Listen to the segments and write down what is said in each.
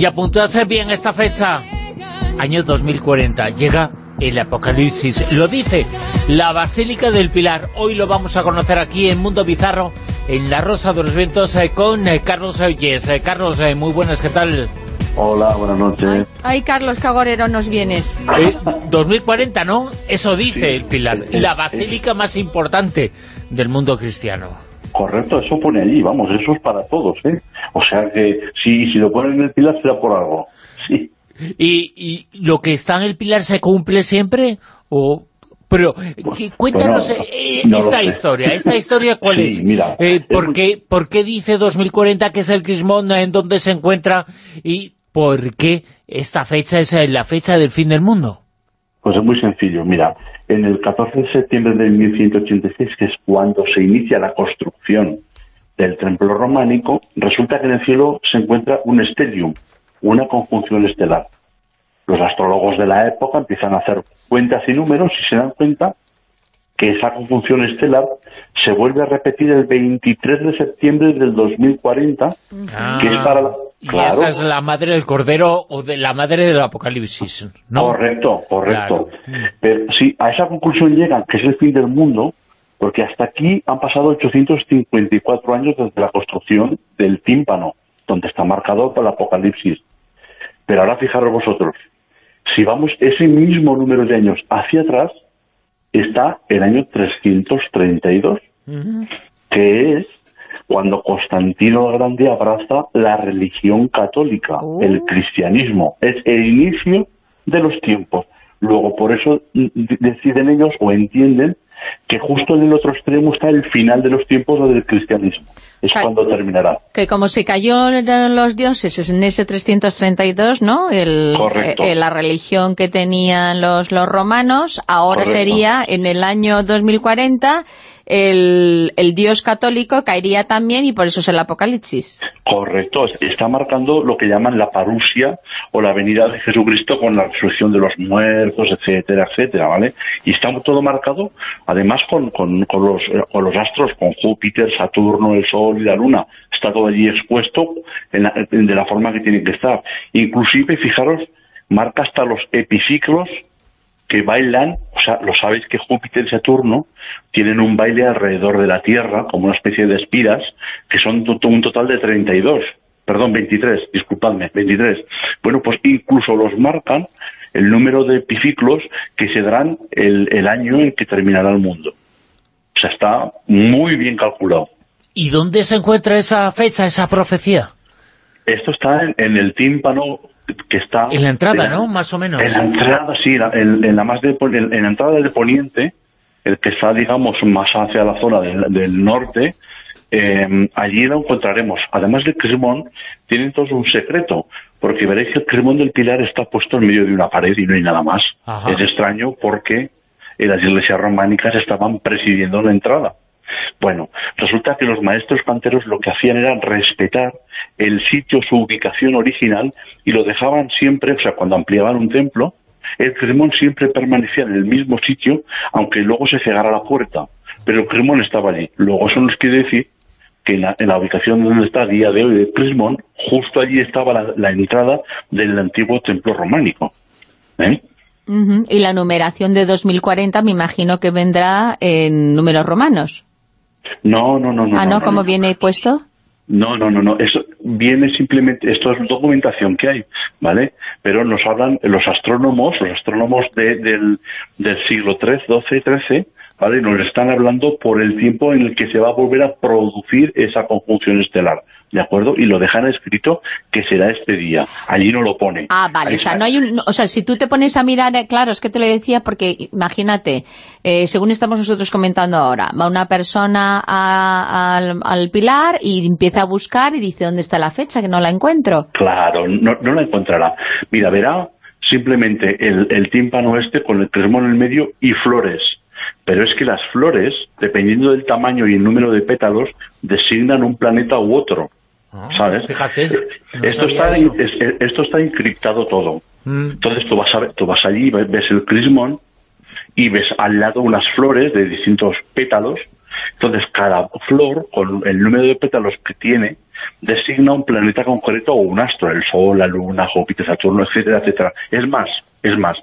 Y apuntadse bien esta fecha, año 2040, llega el apocalipsis. Lo dice la Basílica del Pilar. Hoy lo vamos a conocer aquí en Mundo Bizarro, en La Rosa de los Vientos, eh, con eh, Carlos Oyes. Eh, Carlos, muy buenas, ¿qué tal? Hola, buenas noches. Ay, Carlos Cagorero, nos vienes. 2040, ¿no? Eso dice el Pilar. la basílica más importante del mundo cristiano. Correcto, eso pone allí, vamos, eso es para todos, ¿eh? O sea que si, si lo ponen en el Pilar será por algo, sí. ¿Y, lo que está en el pilar se cumple siempre? o Pero cuéntanos eh, esta historia, esta historia cuál es, mira, eh, ¿por, qué, ¿por qué dice 2040 que es el Crismón en donde se encuentra y por qué esta fecha es la fecha del fin del mundo? Pues es muy sencillo, mira, en el 14 de septiembre de 1186, que es cuando se inicia la construcción del templo románico, resulta que en el cielo se encuentra un stellium, una conjunción estelar. Los astrólogos de la época empiezan a hacer cuentas y números y se dan cuenta que esa conjunción estelar se vuelve a repetir el 23 de septiembre del 2040, que es para la... Y esa es la madre del Cordero o de la madre del Apocalipsis, ¿no? Correcto, correcto. Pero sí, a esa conclusión llegan, que es el fin del mundo, porque hasta aquí han pasado 854 años desde la construcción del tímpano, donde está marcado por el Apocalipsis. Pero ahora fijaros vosotros, si vamos ese mismo número de años hacia atrás, está el año 332, que es cuando Constantino el Grande abraza la religión católica, oh. el cristianismo. Es el inicio de los tiempos. Luego, por eso deciden ellos o entienden que justo en el otro extremo está el final de los tiempos del cristianismo. Es cuando terminará. Que como se cayó los dioses en ese 332, ¿no? El, eh, la religión que tenían los, los romanos, ahora sería en el año 2040 el, el, dios católico caería también y por eso es el apocalipsis. Correcto, está marcando lo que llaman la parusia o la venida de Jesucristo con la resurrección de los muertos, etcétera, etcétera, ¿vale? Y está todo marcado, además, con, con, con, los, con los astros, con Júpiter, Saturno, el Sol y la Luna. Está todo allí expuesto en de la forma que tiene que estar. Inclusive, fijaros, marca hasta los epiciclos que bailan, o sea, lo sabéis que Júpiter y Saturno tienen un baile alrededor de la Tierra, como una especie de espiras, que son un total de 32, perdón, 23, disculpadme, 23. Bueno, pues incluso los marcan el número de epiciclos que se darán el, el año en que terminará el mundo. O sea, está muy bien calculado. ¿Y dónde se encuentra esa fecha, esa profecía? Esto está en el tímpano que está... En la entrada, ¿no? Más o menos. En la entrada, sí, en, la más de, en, la entrada del poniente, el que está, digamos, más hacia la zona del, norte, em, allí lo encontraremos. Además del Crismón, tiene todo un secreto, porque veréis que el Crismón del Pilar está puesto en medio de una pared y no hay nada más. Es extraño porque en las iglesias románicas estaban presidiendo la entrada. Bueno, resulta que los maestros canteros lo que hacían era respetar el sitio, su ubicación original, y lo dejaban siempre, o sea, cuando ampliaban un templo, el cremón siempre permanecía en el mismo sitio, aunque luego se cegara la puerta, pero el cremón estaba allí. Luego eso nos quiere decir que en la, ubicación donde está a día de hoy el Crismón, justo allí estaba la, entrada del antiguo templo románico. ¿eh? Y la numeración de 2040 me imagino que vendrá en números romanos. No, no, no. no ah, ¿no? ¿Cómo viene puesto? No, no, no, no. Eso viene simplemente, esto es documentación que hay, ¿vale? Pero nos hablan los astrónomos, los astrónomos del, del siglo XIII, XII, XIII, ¿vale? Nos están hablando por el tiempo en el que se va a volver a producir esa conjunción estelar. ¿de acuerdo? Y lo dejan escrito que será este día. Allí no lo pone. Ah, vale, o sea, no hay un, o sea, si tú te pones a mirar, eh, claro, es que te lo decía porque imagínate, eh, según estamos nosotros comentando ahora, va una persona al, Pilar y empieza a buscar y dice, ¿dónde está la fecha? Que no la encuentro. Claro, no, no la encontrará. Mira, verá simplemente el, el tímpano este con el cresmón en el medio y flores pero es que las flores, dependiendo del tamaño y el número de pétalos, designan un planeta u otro. Ah, ¿Sabes? Fíjate. esto, está esto está encriptado todo. Mm. Entonces tú vas, a, tú vas allí, ves el crismón y ves al lado unas flores de distintos pétalos. Entonces cada flor, con el número de pétalos que tiene, designa un planeta concreto o un astro, el Sol, la Luna, Júpiter, Saturno, etcétera, etcétera. Es más, es más,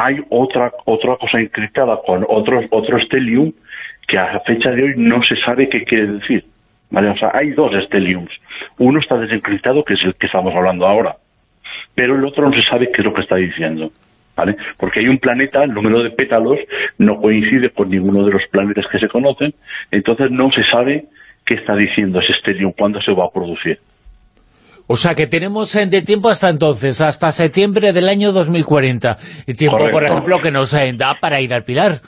hay otra otra cosa encriptada con otro, otro stellium que a fecha de hoy no se sabe qué quiere decir. ¿Vale? O sea, hay dos stelliums. Uno está desencriptado, que es el que estamos hablando ahora, pero el otro no se sabe qué es lo que está diciendo. ¿Vale? Porque hay un planeta, el número de pétalos no coincide con ninguno de los planetas que se conocen, entonces no se sabe qué está diciendo ese stellium, cuándo se va a producir. O sea que tenemos eh, de tiempo hasta entonces, hasta septiembre del año 2040. El tiempo, por ejemplo, que nos eh, da para ir al Pilar.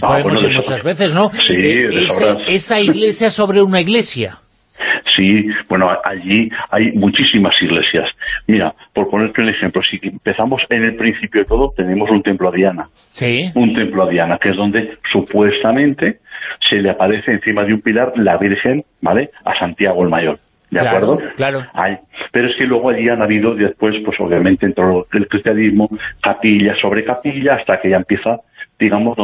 Ah, Podemos ir muchas veces, ¿no? Sí, de esa iglesia sobre una iglesia. Sí, bueno, allí hay muchísimas iglesias. Mira, por ponerte un ejemplo, si empezamos en el principio de todo, tenemos un templo a Diana. Sí. Un templo a Diana, que es donde supuestamente se le aparece encima de un pilar la Virgen, ¿vale?, a Santiago el Mayor. ¿De acuerdo? Claro. pero es que luego allí han habido después, pues obviamente, dentro del cristianismo, capilla sobre capilla, hasta que ya empieza digamos,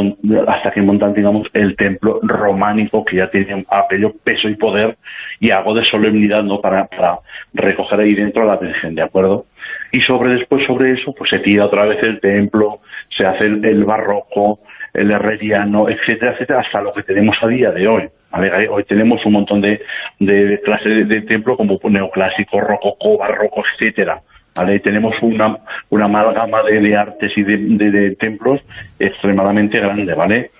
hasta que montan, digamos, el templo románico que ya tiene aquello peso y poder y algo de solemnidad, ¿no?, para, para recoger ahí dentro a la Virgen, ¿de acuerdo? Y sobre después, sobre eso, pues se tira otra vez el templo, se hace el, barroco, el herreriano, etcétera, etcétera, hasta lo que tenemos a día de hoy. Hoy tenemos un montón de, de clases de, templo como neoclásico, rococó, barroco, etcétera. Tenemos una, una amalgama de, de artes y de, de, templos extremadamente grande, ¿vale?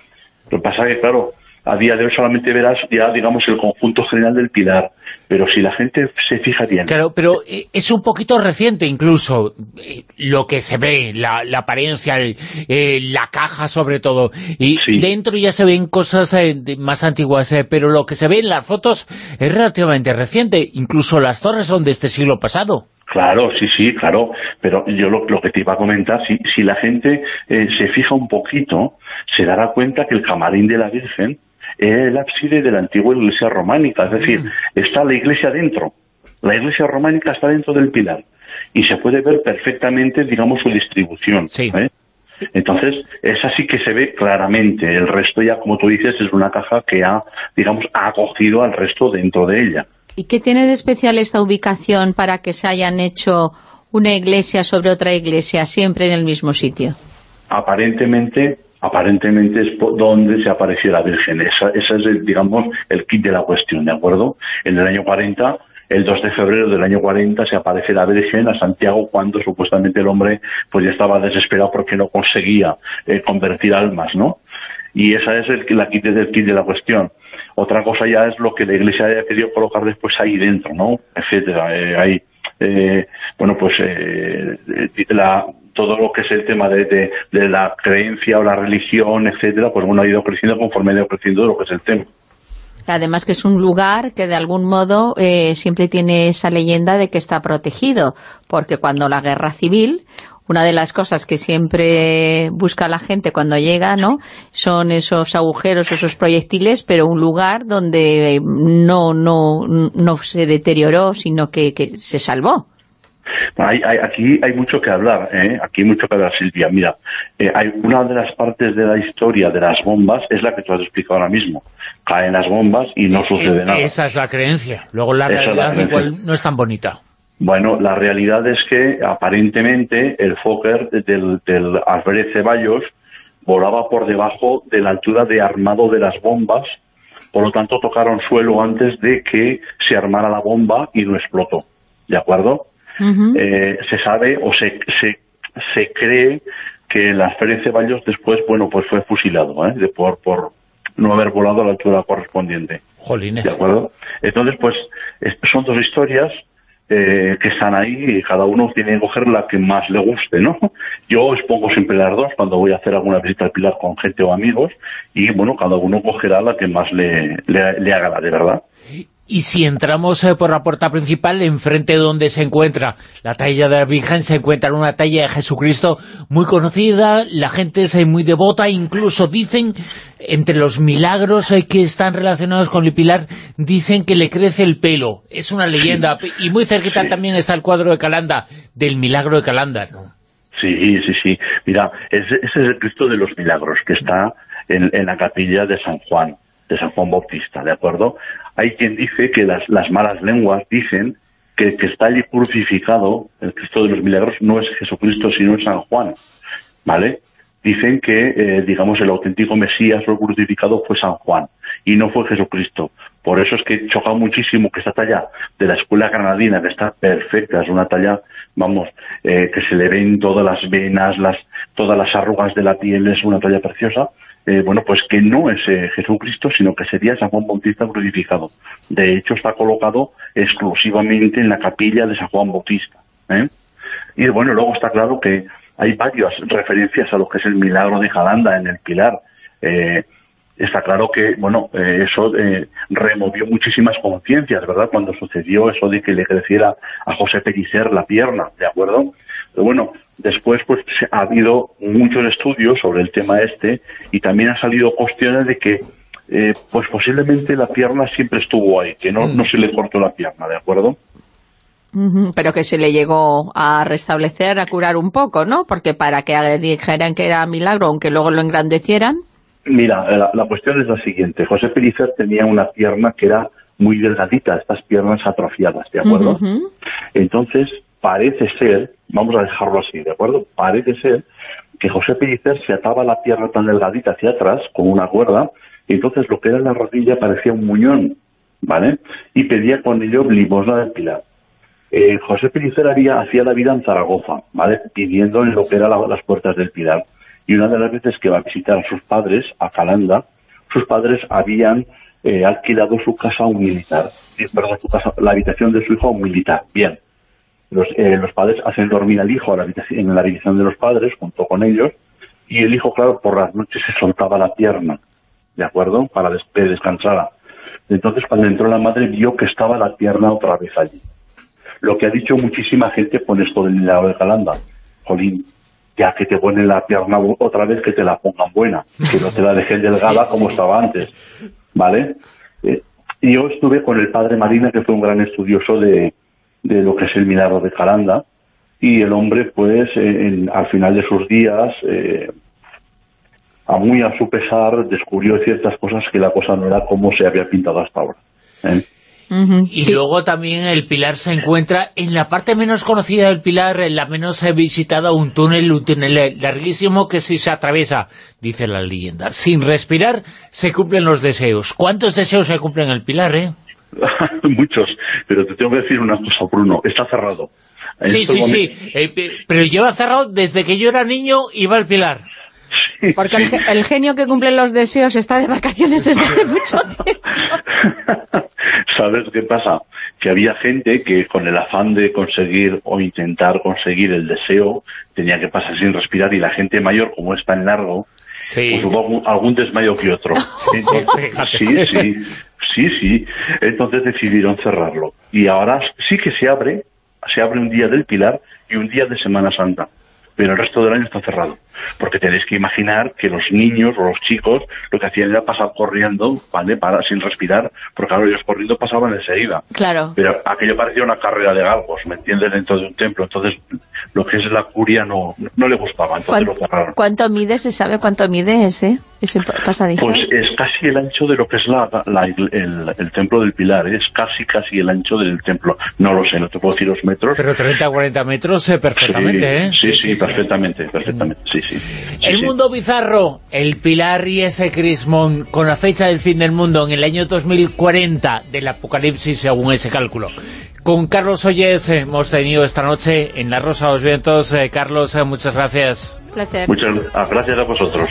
Lo que pasa es que, claro, a día de hoy solamente verás ya, digamos, el conjunto general del pilar, pero si la gente se fija bien... Claro, pero eh, es un poquito reciente incluso eh, lo que se ve, la, la apariencia, eh, la caja sobre todo, y dentro ya se ven cosas más antiguas, pero lo que se ve en las fotos es relativamente reciente, incluso las torres son de este siglo pasado. Claro, sí, sí, claro, pero yo lo, que te iba a comentar, si, si la gente se fija un poquito, se dará cuenta que el camarín de la Virgen el ábside de la antigua iglesia románica, es decir, mm. está la iglesia dentro, la iglesia románica está dentro del pilar y se puede ver perfectamente, digamos, su distribución. ¿eh? Entonces, es así que se ve claramente. El resto ya, como tú dices, es una caja que ha, digamos, ha acogido al resto dentro de ella. ¿Y qué tiene de especial esta ubicación para que se hayan hecho una iglesia sobre otra iglesia, siempre en el mismo sitio? Aparentemente, aparentemente es donde se apareció la Virgen. Esa, es, digamos, el kit de la cuestión, ¿de acuerdo? En el año 40, el 2 de febrero del año 40, se aparece la Virgen a Santiago cuando supuestamente el hombre pues ya estaba desesperado porque no conseguía eh, convertir almas, ¿no? Y esa es el, la kit, el kit de la cuestión. Otra cosa ya es lo que la Iglesia haya querido colocar después ahí dentro, ¿no? Etcétera. Eh, eh, bueno, pues eh, la, todo lo que es el tema de, de, la creencia o la religión, etcétera, pues bueno, ha ido creciendo conforme ha ido creciendo lo que es el tema. Además que es un lugar que de algún modo eh, siempre tiene esa leyenda de que está protegido, porque cuando la guerra civil, una de las cosas que siempre busca la gente cuando llega, ¿no? Son esos agujeros, esos proyectiles, pero un lugar donde no, no, no se deterioró, sino que, que se salvó. Hay, aquí hay mucho que hablar, ¿eh? aquí hay mucho que hablar, Silvia. Mira, eh, hay una de las partes de la historia de las bombas es la que tú has explicado ahora mismo. Caen las bombas y no eh, sucede nada. Esa es la creencia. Luego la realidad igual no es tan bonita. Bueno, la realidad es que aparentemente el Fokker del, del Alfred Ceballos volaba por debajo de la altura de armado de las bombas, por lo tanto tocaron suelo antes de que se armara la bomba y no explotó. ¿De acuerdo? Eh, se sabe o se, se, se cree que la Feria Ceballos después, bueno, pues fue fusilado, ¿eh? De por, por no haber volado a la altura correspondiente. Jolines. ¿De acuerdo? Entonces, pues, son dos historias eh, que están ahí y cada uno tiene que coger la que más le guste, ¿no? Yo expongo siempre las dos cuando voy a hacer alguna visita al Pilar con gente o amigos y, bueno, cada uno cogerá la que más le, le, le haga la de verdad. Y si entramos eh, por la puerta principal, enfrente donde se encuentra la talla de la Virgen, se encuentra una talla de Jesucristo muy conocida, la gente es eh, muy devota, incluso dicen, entre los milagros eh, que están relacionados con el pilar, dicen que le crece el pelo. Es una leyenda. Y muy cerquita también está el cuadro de Calanda, del milagro de Calanda, ¿no? Sí, sí, sí. Mira, ese, es el Cristo de los milagros, que está en la capilla de San Juan de San Juan Bautista, ¿de acuerdo? hay quien dice que las, las malas lenguas dicen que el que está allí crucificado, el Cristo de los milagros, no es Jesucristo, sino es San Juan, ¿vale? Dicen que, eh, digamos, el auténtico Mesías o crucificado fue San Juan y no fue Jesucristo. Por eso es que choca muchísimo que esta talla de la escuela granadina, que está perfecta, es una talla, vamos, eh, que se le ven todas las venas, las, todas las arrugas de la piel, es una talla preciosa, eh, bueno, pues que no es eh, Jesucristo, sino que sería San Juan Bautista crucificado. De hecho, está colocado exclusivamente en la capilla de San Juan Bautista. Y bueno, luego está claro que hay varias referencias a lo que es el milagro de Jalanda en el Pilar. Eh, está claro que, bueno, eh, eso eh, removió muchísimas conciencias, ¿verdad? Cuando sucedió eso de que le creciera a José Pellicer la pierna, ¿de acuerdo? Pero bueno, después pues ha habido muchos estudios sobre el tema este y también ha salido cuestiones de que eh, pues posiblemente la pierna siempre estuvo ahí, que no, no se le cortó la pierna, ¿de acuerdo? pero que se le llegó a restablecer, a curar un poco, ¿no? Porque para que dijeran que era milagro, aunque luego lo engrandecieran... Mira, eh, la, cuestión es la siguiente. José Pellicer tenía una pierna que era muy delgadita, estas piernas atrofiadas, ¿de acuerdo? Entonces, parece ser, vamos a dejarlo así, ¿de acuerdo? Parece ser que José Pellicer se ataba la pierna tan delgadita hacia atrás con una cuerda y entonces lo que era la rodilla parecía un muñón, ¿vale? Y pedía con ello limosna del pilar. Eh, José Pellicer había, hacía la vida en Zaragoza, ¿vale? Pidiendo en lo que eran las puertas del Pilar y una de las veces que va a visitar a sus padres, a Calanda, sus padres habían eh, alquilado su casa a un militar, eh, perdón, su casa, la habitación de su hijo a un militar. Bien, los, eh, los padres hacen dormir al hijo en la habitación de los padres junto con ellos y el hijo, claro, por las noches se soltaba la pierna, ¿de acuerdo? Para que descansara. Entonces, cuando entró la madre, vio que estaba la pierna otra vez allí. Lo que ha dicho muchísima gente con esto del milagro de Calanda. Jolín, ya que te ponen la pierna otra vez, que te la pongan buena, que no te la dejen delgada como estaba antes, ¿vale? Eh, y yo estuve con el padre Marina, que fue un gran estudioso de, de lo que es el milagro de Calanda, y el hombre, pues, al final de sus días, eh, a muy a su pesar, descubrió ciertas cosas que la cosa no era como se había pintado hasta ahora. ¿eh? y luego también el Pilar se encuentra en la parte menos conocida del Pilar, en la menos visitada, un túnel, un túnel larguísimo que si se atraviesa, dice la leyenda, sin respirar se cumplen los deseos. ¿Cuántos deseos se cumplen en el Pilar, eh? Muchos, pero te tengo que decir una cosa, Bruno, está cerrado. sí, sí, sí, eh, pero lleva cerrado desde que yo era niño iba al Pilar. Porque El, genio que cumple los deseos está de vacaciones desde hace mucho tiempo. ¿Sabes qué pasa? Que había gente que con el afán de conseguir o intentar conseguir el deseo tenía que pasar sin respirar y la gente mayor, como es tan largo, pues hubo algún, desmayo que otro. sí, sí, sí, sí. Entonces decidieron cerrarlo. Y ahora sí que se abre, se abre un día del Pilar y un día de Semana Santa pero el resto del año está cerrado. Porque tenéis que imaginar que los niños o los chicos lo que hacían era pasar corriendo, ¿vale? Para, sin respirar, porque claro, ellos corriendo pasaban enseguida. Claro. Pero aquello parecía una carrera de galgos, ¿me entiendes? Dentro de un templo. Entonces, lo que es la curia no, no le gustaba, entonces lo cerraron. ¿Cuánto mide? ¿Se sabe cuánto mide ese, ese pasadizo? Pues es casi el ancho de lo que es la, el, templo del Pilar, es casi casi el ancho del templo. No lo sé, no te puedo decir los metros. Pero 30 o 40 metros eh, perfectamente, ¿eh? Sí, sí, perfectamente, perfectamente, sí, sí. el mundo bizarro, el Pilar y ese Crismón, con la fecha del fin del mundo en el año 2040 del apocalipsis según ese cálculo. Con Carlos Oyes hemos tenido esta noche en La Rosa de los Vientos. Eh, Carlos, eh, muchas gracias. Placer. Muchas gracias a vosotros.